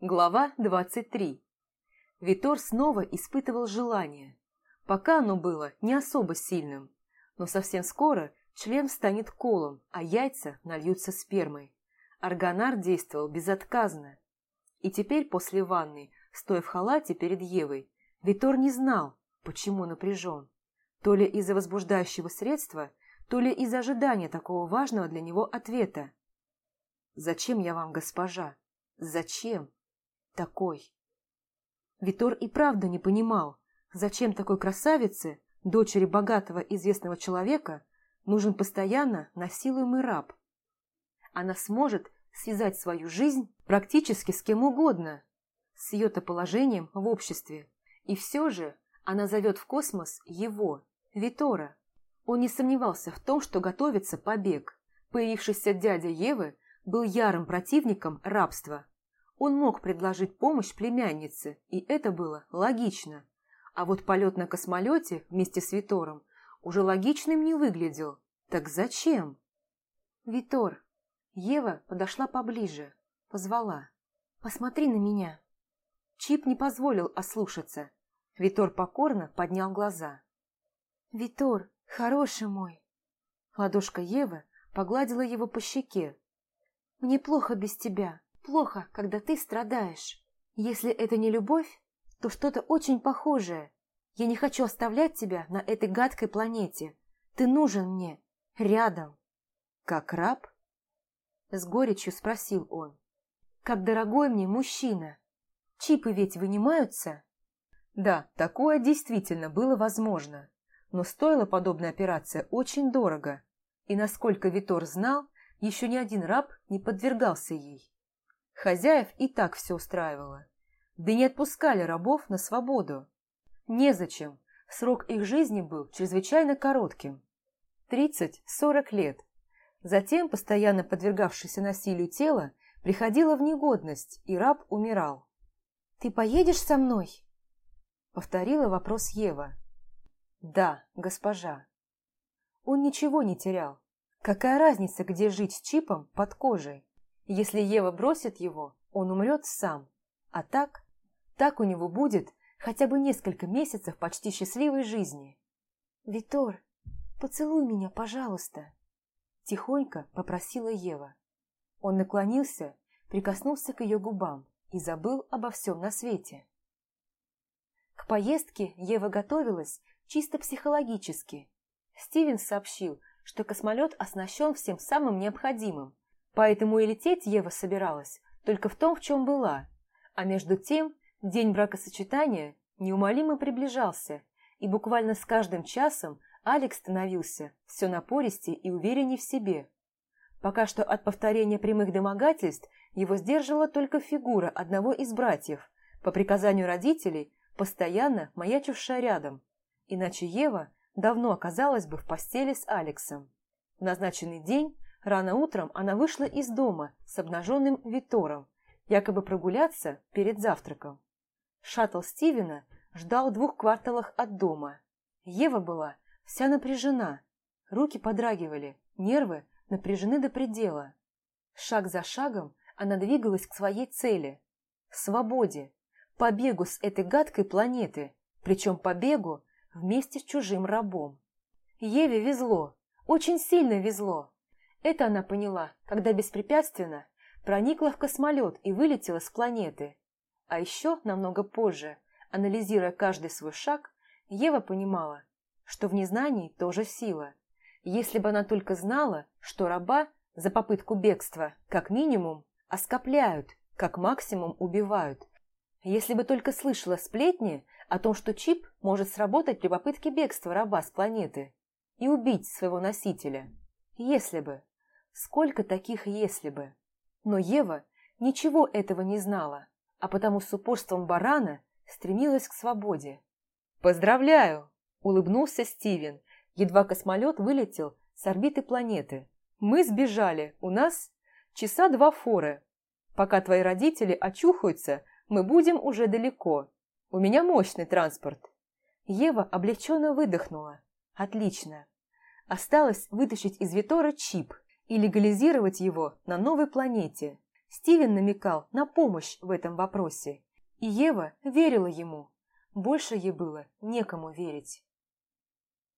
Глава 23. Витор снова испытывал желание. Пока оно было не особо сильным, но совсем скоро член станет колом, а яйца нальются спермой. Органар действовал безотказно. И теперь после ванны, стоя в халате перед Евой, Витор не знал, почему напряжен. То ли из-за возбуждающего средства, то ли из-за ожидания такого важного для него ответа. «Зачем я вам, госпожа? Зачем?» Такой. Витор и правда не понимал, зачем такой красавице, дочери богатого известного человека, нужен постоянно насилуемый раб. Она сможет связать свою жизнь практически с кем угодно, с ее-то положением в обществе. И все же она зовет в космос его, Витора. Он не сомневался в том, что готовится побег. Появившийся дядя Евы был ярым противником рабства – он мог предложить помощь племяннице, и это было логично. А вот полет на космолете вместе с Витором уже логичным не выглядел. Так зачем? «Витор!» Ева подошла поближе, позвала. «Посмотри на меня!» Чип не позволил ослушаться. Витор покорно поднял глаза. «Витор, хороший мой!» Ладошка Евы погладила его по щеке. «Мне плохо без тебя. Плохо, когда ты страдаешь. Если это не любовь, то что-то очень похожее. Я не хочу оставлять тебя на этой гадкой планете. Ты нужен мне. Рядом. Как раб? С горечью спросил он. Как дорогой мне мужчина. Чипы ведь вынимаются? Да, такое действительно было возможно. Но стоила подобная операция очень дорого. И насколько Витор знал, еще ни один раб не подвергался ей. Хозяев и так все устраивало. Да не отпускали рабов на свободу. Незачем, срок их жизни был чрезвычайно коротким. 30-40 лет. Затем постоянно подвергавшееся насилию тело приходило в негодность, и раб умирал. «Ты поедешь со мной?» Повторила вопрос Ева. «Да, госпожа». Он ничего не терял. Какая разница, где жить с чипом под кожей? Если Ева бросит его, он умрет сам. А так, так у него будет хотя бы несколько месяцев почти счастливой жизни. «Витор, поцелуй меня, пожалуйста!» Тихонько попросила Ева. Он наклонился, прикоснулся к ее губам и забыл обо всем на свете. К поездке Ева готовилась чисто психологически. Стивен сообщил, что космолет оснащен всем самым необходимым, Поэтому и лететь Ева собиралась только в том, в чем была. А между тем день бракосочетания неумолимо приближался, и буквально с каждым часом Алекс становился все напористее и увереннее в себе. Пока что от повторения прямых домогательств его сдерживала только фигура одного из братьев, по приказанию родителей, постоянно маячившая рядом. Иначе Ева давно оказалась бы в постели с Алексом. В назначенный день Рано утром она вышла из дома с обнаженным Витором, якобы прогуляться перед завтраком. Шаттл Стивена ждал в двух кварталах от дома. Ева была вся напряжена, руки подрагивали, нервы напряжены до предела. Шаг за шагом она двигалась к своей цели – свободе, побегу с этой гадкой планеты, причем побегу вместе с чужим рабом. Еве везло, очень сильно везло. Это она поняла, когда беспрепятственно проникла в космолет и вылетела с планеты. А еще намного позже, анализируя каждый свой шаг, Ева понимала, что в незнании тоже сила. Если бы она только знала, что раба за попытку бегства как минимум оскопляют, как максимум убивают. Если бы только слышала сплетни о том, что чип может сработать при попытке бегства раба с планеты и убить своего носителя. Если бы. Сколько таких «если бы». Но Ева ничего этого не знала, а потому с упорством барана стремилась к свободе. «Поздравляю!» – улыбнулся Стивен, едва космолет вылетел с орбиты планеты. «Мы сбежали, у нас часа два форы. Пока твои родители очухаются, мы будем уже далеко. У меня мощный транспорт». Ева облегченно выдохнула. «Отлично. Осталось вытащить из Витора чип – и легализировать его на новой планете. Стивен намекал на помощь в этом вопросе, и Ева верила ему. Больше ей было некому верить.